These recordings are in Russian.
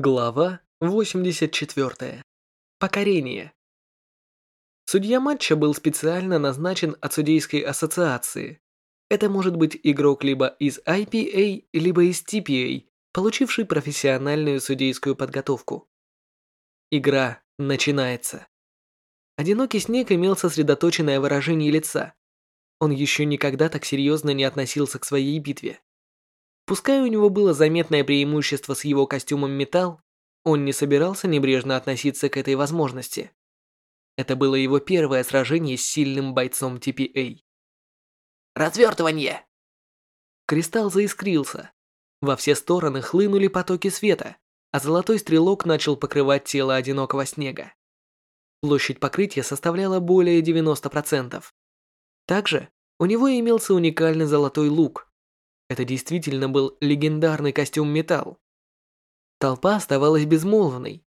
Глава 84. Покорение. Судья матча был специально назначен от судейской ассоциации. Это может быть игрок либо из IPA, либо из TPA, получивший профессиональную судейскую подготовку. Игра начинается. Одинокий снег имел сосредоточенное выражение лица. Он еще никогда так серьезно не относился к своей битве. Пускай у него было заметное преимущество с его костюмом металл, он не собирался небрежно относиться к этой возможности. Это было его первое сражение с сильным бойцом TPA. Развертывание! Кристалл заискрился. Во все стороны хлынули потоки света, а золотой стрелок начал покрывать тело одинокого снега. Площадь покрытия составляла более 90%. Также у него имелся уникальный золотой лук, это действительно был легендарный костюм металл. Толпа оставалась безмолвной.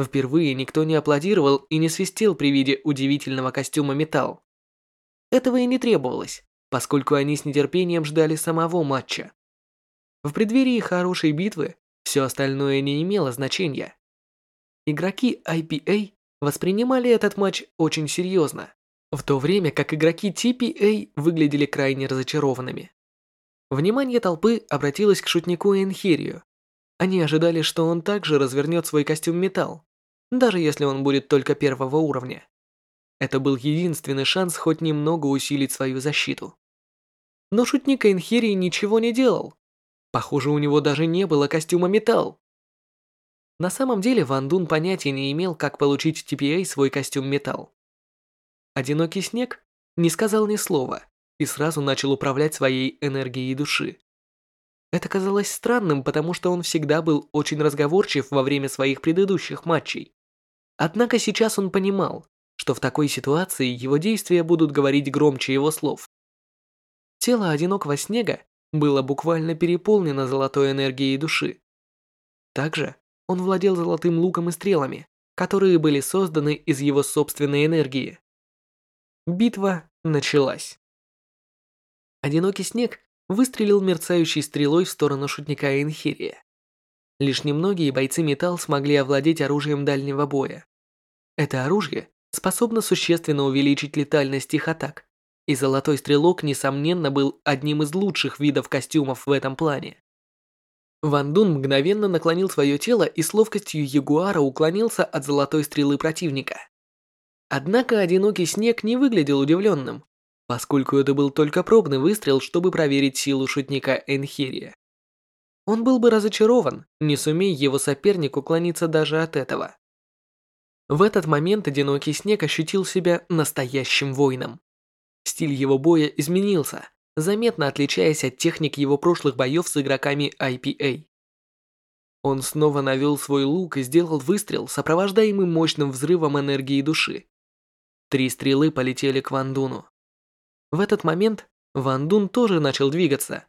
Впервые никто не аплодировал и не свистел при виде удивительного костюма металл. Этого и не требовалось, поскольку они с нетерпением ждали самого матча. В преддверии хорошей битвы все остальное не имело значения. Игроки IPA воспринимали этот матч очень серьезно, в то время как игроки TPA выглядели крайне разочарованными. Внимание толпы обратилось к шутнику Энхирию. Они ожидали, что он также развернет свой костюм металл, даже если он будет только первого уровня. Это был единственный шанс хоть немного усилить свою защиту. Но шутник Энхирий ничего не делал. Похоже, у него даже не было костюма металл. На самом деле Ван Дун понятия не имел, как получить TPA свой костюм металл. Одинокий снег не сказал ни слова, и сразу начал управлять своей энергией души. Это казалось странным, потому что он всегда был очень разговорчив во время своих предыдущих матчей. Однако сейчас он понимал, что в такой ситуации его действия будут говорить громче его слов. Тело одинокого снега было буквально переполнено золотой энергией души. Также он владел золотым луком и стрелами, которые были созданы из его собственной энергии. Битва началась. Одинокий снег выстрелил мерцающей стрелой в сторону шутника Энхирия. Лишь немногие бойцы металл смогли овладеть оружием дальнего боя. Это оружие способно существенно увеличить летальность их атак, и золотой стрелок, несомненно, был одним из лучших видов костюмов в этом плане. Ван Дун мгновенно наклонил свое тело и с ловкостью ягуара уклонился от золотой стрелы противника. Однако одинокий снег не выглядел удивленным, поскольку это был только пробный выстрел, чтобы проверить силу шутника Энхирия. Он был бы разочарован, не сумея его соперник уклониться даже от этого. В этот момент одинокий снег ощутил себя настоящим воином. Стиль его боя изменился, заметно отличаясь от техник его прошлых боев с игроками IPA. Он снова навел свой лук и сделал выстрел, сопровождаемый мощным взрывом энергии души. Три стрелы полетели к Вандуну. В этот момент Ван Дун тоже начал двигаться.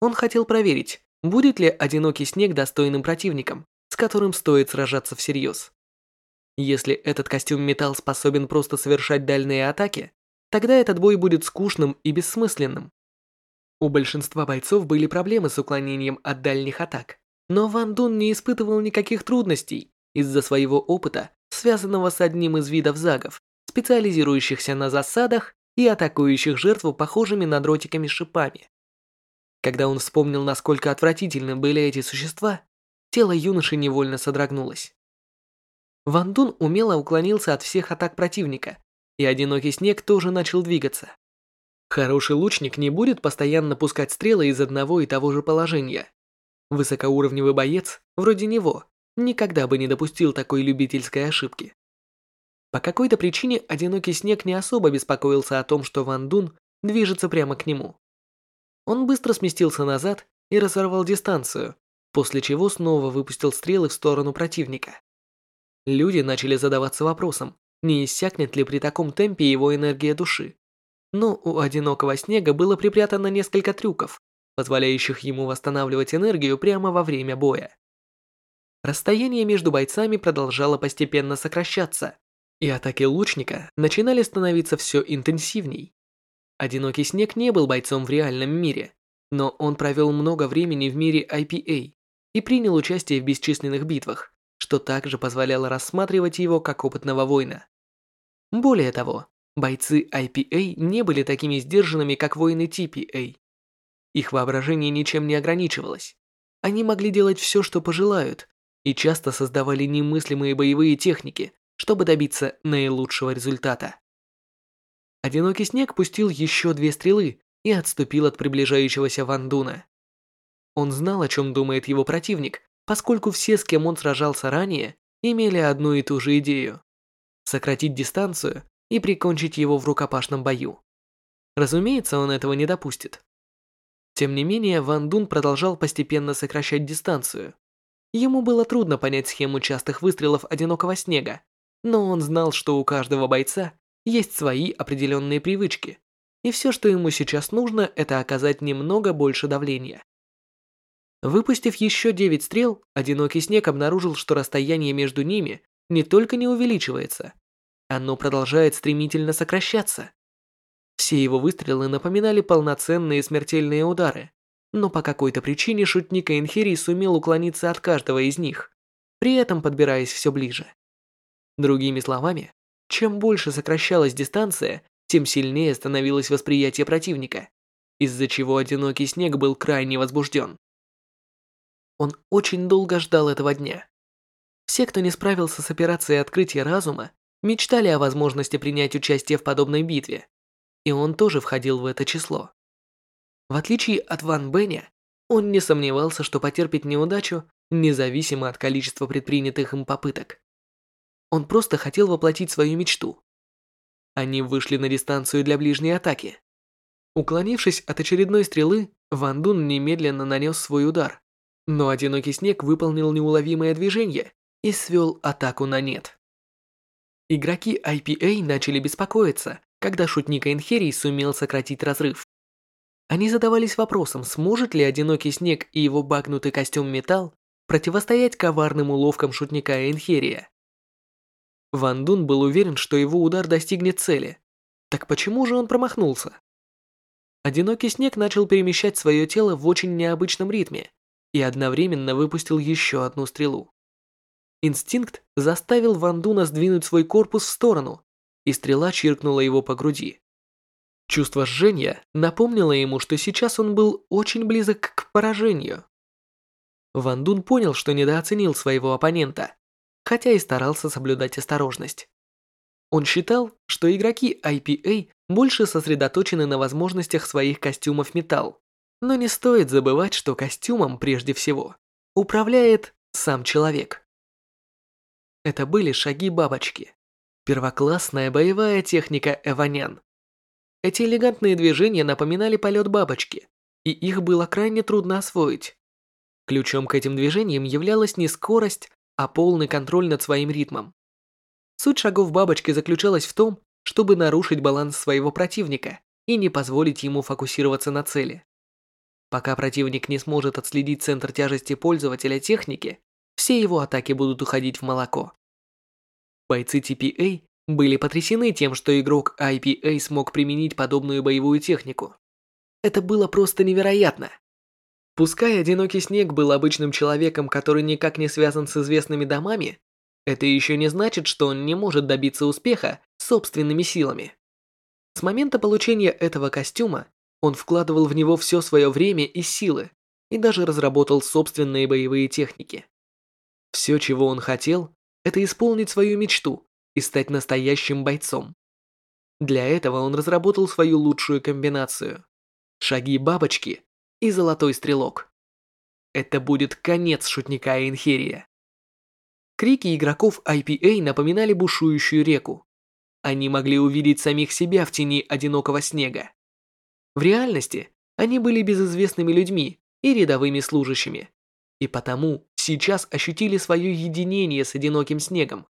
Он хотел проверить, будет ли одинокий снег достойным противником, с которым стоит сражаться всерьез. Если этот костюм металл способен просто совершать дальние атаки, тогда этот бой будет скучным и бессмысленным. У большинства бойцов были проблемы с уклонением от дальних атак, но Ван Дун не испытывал никаких трудностей из-за своего опыта, связанного с одним из видов загов, специализирующихся на засадах и атакующих жертву похожими на дротиками шипами. Когда он вспомнил, насколько отвратительны были эти существа, тело юноши невольно содрогнулось. Ван Дун умело уклонился от всех атак противника, и одинокий снег тоже начал двигаться. Хороший лучник не будет постоянно пускать стрелы из одного и того же положения. Высокоуровневый боец, вроде него, никогда бы не допустил такой любительской ошибки. По какой-то причине одинокий снег не особо беспокоился о том, что Ван Дун движется прямо к нему. Он быстро сместился назад и разорвал дистанцию, после чего снова выпустил стрелы в сторону противника. Люди начали задаваться вопросом, не иссякнет ли при таком темпе его энергия души. Но у одинокого снега было припрятано несколько трюков, позволяющих ему восстанавливать энергию прямо во время боя. Расстояние между бойцами продолжало постепенно сокращаться, и атаки лучника начинали становиться все интенсивней. Одинокий снег не был бойцом в реальном мире, но он провел много времени в мире IPA, и принял участие в бесчисленных битвах, что также позволяло рассматривать его как опытного воина. Более того, бойцы IPA не были такими сдержанными, как воины TPA. Их воображение ничем не ограничивалось. Они могли делать все, что пожелают, и часто создавали немыслимые боевые техники, чтобы добиться наилучшего результата. Одинокий снег пустил еще две стрелы и отступил от приближающегося Вандуна. Он знал, о чем думает его противник, поскольку все, с кем он сражался ранее, имели одну и ту же идею – сократить дистанцию и прикончить его в рукопашном бою. Разумеется, он этого не допустит. Тем не менее, Ван Дун продолжал постепенно сокращать дистанцию. Ему было трудно понять схему частых выстрелов одинокого снега, но он знал, что у каждого бойца есть свои определенные привычки, и все, что ему сейчас нужно, это оказать немного больше давления. Выпустив еще девять стрел, одинокий снег обнаружил, что расстояние между ними не только не увеличивается, оно продолжает стремительно сокращаться. Все его выстрелы напоминали полноценные смертельные удары, но по какой-то причине шутник Энхири сумел уклониться от каждого из них, при этом подбираясь все ближе. Другими словами, чем больше сокращалась дистанция, тем сильнее становилось восприятие противника, из-за чего одинокий снег был крайне возбужден. Он очень долго ждал этого дня. Все, кто не справился с операцией открытия разума, мечтали о возможности принять участие в подобной битве, и он тоже входил в это число. В отличие от Ван Бэня, он не сомневался, что потерпит неудачу, независимо от количества предпринятых им попыток. Он просто хотел воплотить свою мечту. Они вышли на дистанцию для ближней атаки. Уклонившись от очередной стрелы, Ван Дун немедленно нанес свой удар, но одинокий снег выполнил неуловимое движение и свел атаку на нет. Игроки IPA начали беспокоиться, когда шутник Энхерий сумел сократить разрыв. Они задавались вопросом, сможет ли одинокий снег и его багнутый костюм металл противостоять коварным уловкам шутника Энхерия. Ван Дун был уверен, что его удар достигнет цели. Так почему же он промахнулся? Одинокий снег начал перемещать свое тело в очень необычном ритме и одновременно выпустил еще одну стрелу. Инстинкт заставил Ван Дуна сдвинуть свой корпус в сторону, и стрела чиркнула его по груди. Чувство жжения напомнило ему, что сейчас он был очень близок к поражению. Ван Дун понял, что недооценил своего оппонента, хотя и старался соблюдать осторожность. Он считал, что игроки IPA больше сосредоточены на возможностях своих костюмов металл, но не стоит забывать, что костюмом прежде всего управляет сам человек. Это были шаги бабочки. Первоклассная боевая техника Эванян. Эти элегантные движения напоминали полет бабочки, и их было крайне трудно освоить. Ключом к этим движениям являлась не скорость, а полный контроль над своим ритмом. Суть шагов бабочки заключалась в том, чтобы нарушить баланс своего противника и не позволить ему фокусироваться на цели. Пока противник не сможет отследить центр тяжести пользователя техники, все его атаки будут уходить в молоко. Бойцы TPA были потрясены тем, что игрок IPA смог применить подобную боевую технику. Это было просто невероятно. Пускай одинокий снег был обычным человеком, который никак не связан с известными домами, это еще не значит, что он не может добиться успеха собственными силами. С момента получения этого костюма он вкладывал в него все свое время и силы и даже разработал собственные боевые техники. Все, чего он хотел, это исполнить свою мечту и стать настоящим бойцом. Для этого он разработал свою лучшую комбинацию – шаги бабочки и золотой стрелок. Это будет конец шутника Энхерия. Крики игроков IPA напоминали бушующую реку. Они могли увидеть самих себя в тени одинокого снега. В реальности они были безызвестными людьми и рядовыми служащими, и потому сейчас ощутили свое единение с одиноким снегом,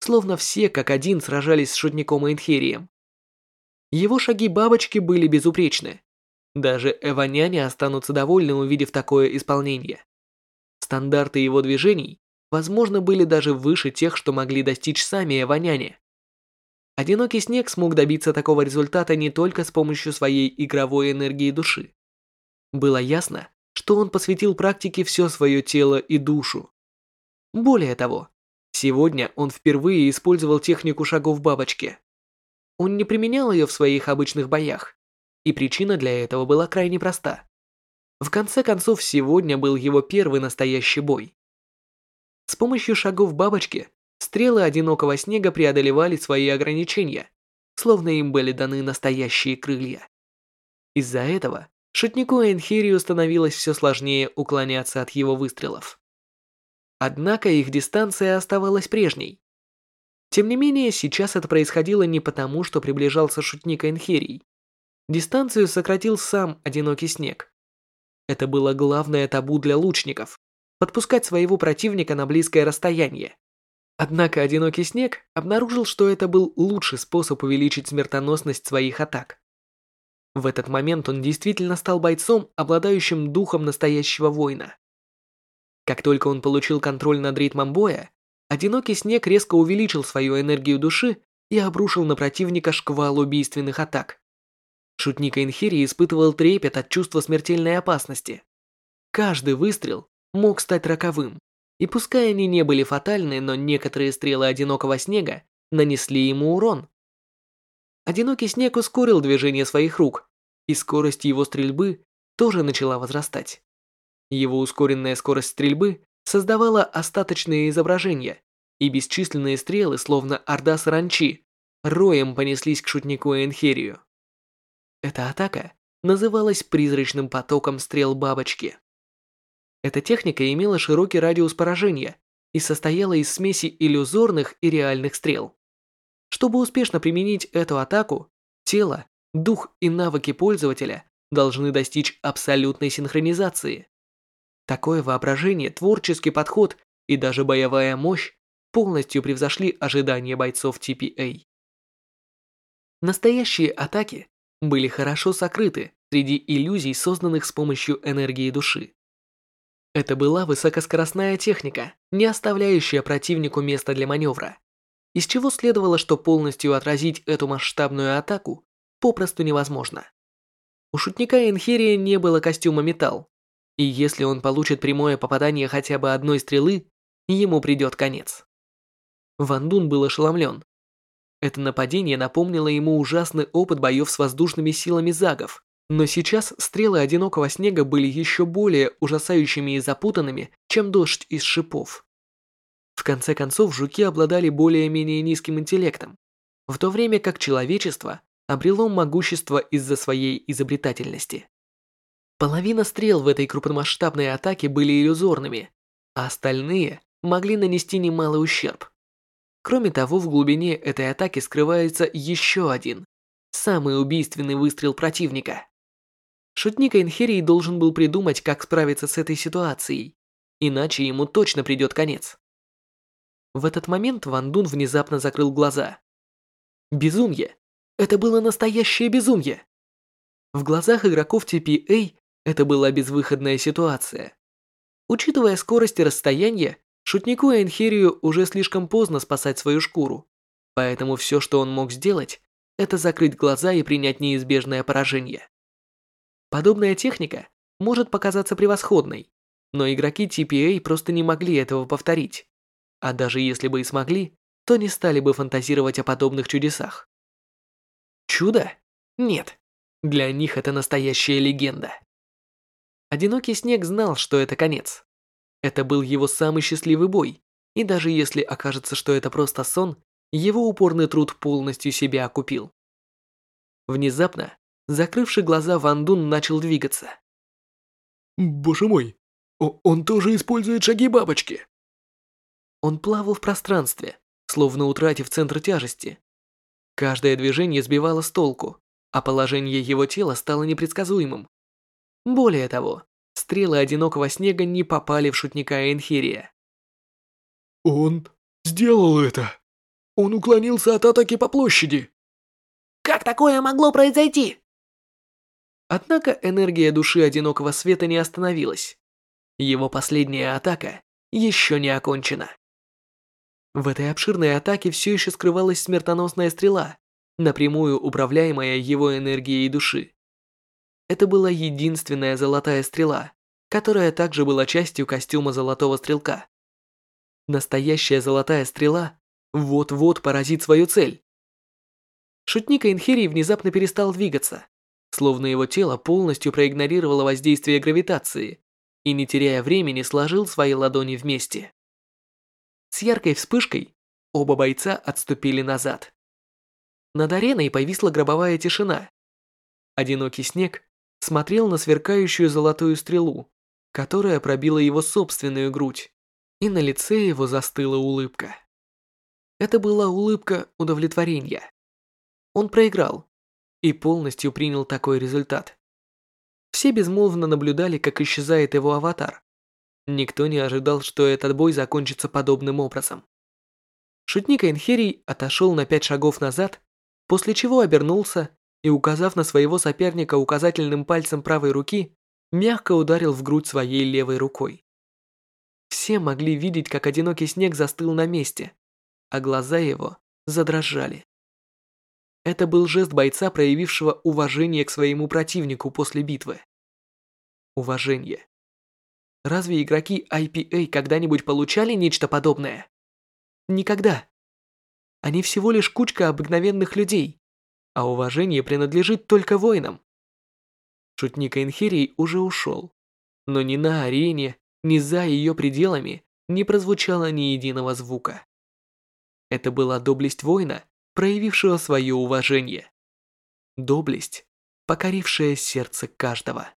словно все как один сражались с шутником Эйнхерием. Его шаги бабочки были безупречны. Даже эваняне останутся довольны, увидев такое исполнение. Стандарты его движений, возможно, были даже выше тех, что могли достичь сами эваняне. Одинокий снег смог добиться такого результата не только с помощью своей игровой энергии души. Было ясно, что он посвятил практике все свое тело и душу. Более того, сегодня он впервые использовал технику шагов бабочки. Он не применял ее в своих обычных боях, и причина для этого была крайне проста. В конце концов, сегодня был его первый настоящий бой. С помощью шагов бабочки стрелы одинокого снега преодолевали свои ограничения, словно им были даны настоящие крылья. Из-за этого шутнику Энхирию становилось все сложнее уклоняться от его выстрелов. Однако их дистанция оставалась прежней. Тем не менее, сейчас это происходило не потому, что приближался шутник Энхирий. Дистанцию сократил сам одинокий снег. Это было главное табу для лучников – подпускать своего противника на близкое расстояние. Однако одинокий снег обнаружил, что это был лучший способ увеличить смертоносность своих атак. В этот момент он действительно стал бойцом, обладающим духом настоящего воина. Как только он получил контроль над ритмом боя, одинокий снег резко увеличил свою энергию души и обрушил на противника шквал убийственных атак. Шутник Энхири испытывал трепет от чувства смертельной опасности. Каждый выстрел мог стать роковым, и пускай они не были фатальны, но некоторые стрелы одинокого снега нанесли ему урон. Одинокий снег ускорил движение своих рук, и скорость его стрельбы тоже начала возрастать. Его ускоренная скорость стрельбы создавала остаточные изображения, и бесчисленные стрелы, словно орда саранчи, роем понеслись к шутнику Энхерию. Эта атака называлась призрачным потоком стрел бабочки. Эта техника имела широкий радиус поражения и состояла из смеси иллюзорных и реальных стрел. Чтобы успешно применить эту атаку, тело, дух и навыки пользователя должны достичь абсолютной синхронизации. Такое воображение, творческий подход и даже боевая мощь полностью превзошли ожидания бойцов TPA. Настоящие атаки были хорошо сокрыты среди иллюзий, созданных с помощью энергии души. Это была высокоскоростная техника, не оставляющая противнику места для маневра, из чего следовало, что полностью отразить эту масштабную атаку попросту невозможно. У шутника Энхерия не было костюма металл, и если он получит прямое попадание хотя бы одной стрелы, ему придет конец. Ван Дун был ошеломлен. Это нападение напомнило ему ужасный опыт боев с воздушными силами загов, но сейчас стрелы одинокого снега были еще более ужасающими и запутанными, чем дождь из шипов. В конце концов, жуки обладали более-менее низким интеллектом, в то время как человечество обрело могущество из-за своей изобретательности. Половина стрел в этой крупномасштабной атаке были иллюзорными, а остальные могли нанести немалый ущерб. Кроме того, в глубине этой атаки скрывается еще один, самый убийственный выстрел противника. Шутник Энхерий должен был придумать, как справиться с этой ситуацией, иначе ему точно придет конец. В этот момент Ван Дун внезапно закрыл глаза. Безумие! Это было настоящее безумие! В глазах игроков TPA это была безвыходная ситуация. Учитывая скорость и расстояние, шутнику Энхерию уже слишком поздно спасать свою шкуру, поэтому все, что он мог сделать, это закрыть глаза и принять неизбежное поражение. Подобная техника может показаться превосходной, но игроки TPA просто не могли этого повторить. А даже если бы и смогли, то не стали бы фантазировать о подобных чудесах. Чудо? Нет. Для них это настоящая легенда. Одинокий снег знал, что это конец. Это был его самый счастливый бой, и даже если окажется, что это просто сон, его упорный труд полностью себя окупил. Внезапно Закрывший глаза, Ван Дун начал двигаться. «Боже мой, он тоже использует шаги бабочки!» Он плавал в пространстве, словно утратив центр тяжести. Каждое движение сбивало с толку, а положение его тела стало непредсказуемым. Более того, стрелы одинокого снега не попали в шутника Энхирия. «Он сделал это! Он уклонился от атаки по площади!» «Как такое могло произойти?» Однако энергия души одинокого света не остановилась. Его последняя атака еще не окончена. В этой обширной атаке все еще скрывалась смертоносная стрела, напрямую управляемая его энергией души. Это была единственная золотая стрела, которая также была частью костюма золотого стрелка. Настоящая золотая стрела вот-вот поразит свою цель. Шутник Инхирий внезапно перестал двигаться, словно его тело полностью проигнорировало воздействие гравитации и, не теряя времени, сложил свои ладони вместе. С яркой вспышкой оба бойца отступили назад. Над ареной повисла гробовая тишина. Одинокий снег смотрел на сверкающую золотую стрелу, которая пробила его собственную грудь, и на лице его застыла улыбка. Это была улыбка удовлетворения. Он проиграл и полностью принял такой результат. Все безмолвно наблюдали, как исчезает его аватар. Никто не ожидал, что этот бой закончится подобным образом. Шутник Энхерий отошел на пять шагов назад, после чего обернулся и, указав на своего соперника указательным пальцем правой руки, мягко ударил в грудь своей левой рукой. Все могли видеть, как одинокий снег застыл на месте, а глаза его задрожали. Это был жест бойца, проявившего уважение к своему противнику после битвы. Уважение. Разве игроки IPA когда-нибудь получали нечто подобное? Никогда. Они всего лишь кучка обыкновенных людей, а уважение принадлежит только воинам. Шутник Энхирий уже ушел, но ни на арене, ни за ее пределами не прозвучало ни единого звука. Это была доблесть воина, проявившего свое уважение. Доблесть, покорившая сердце каждого.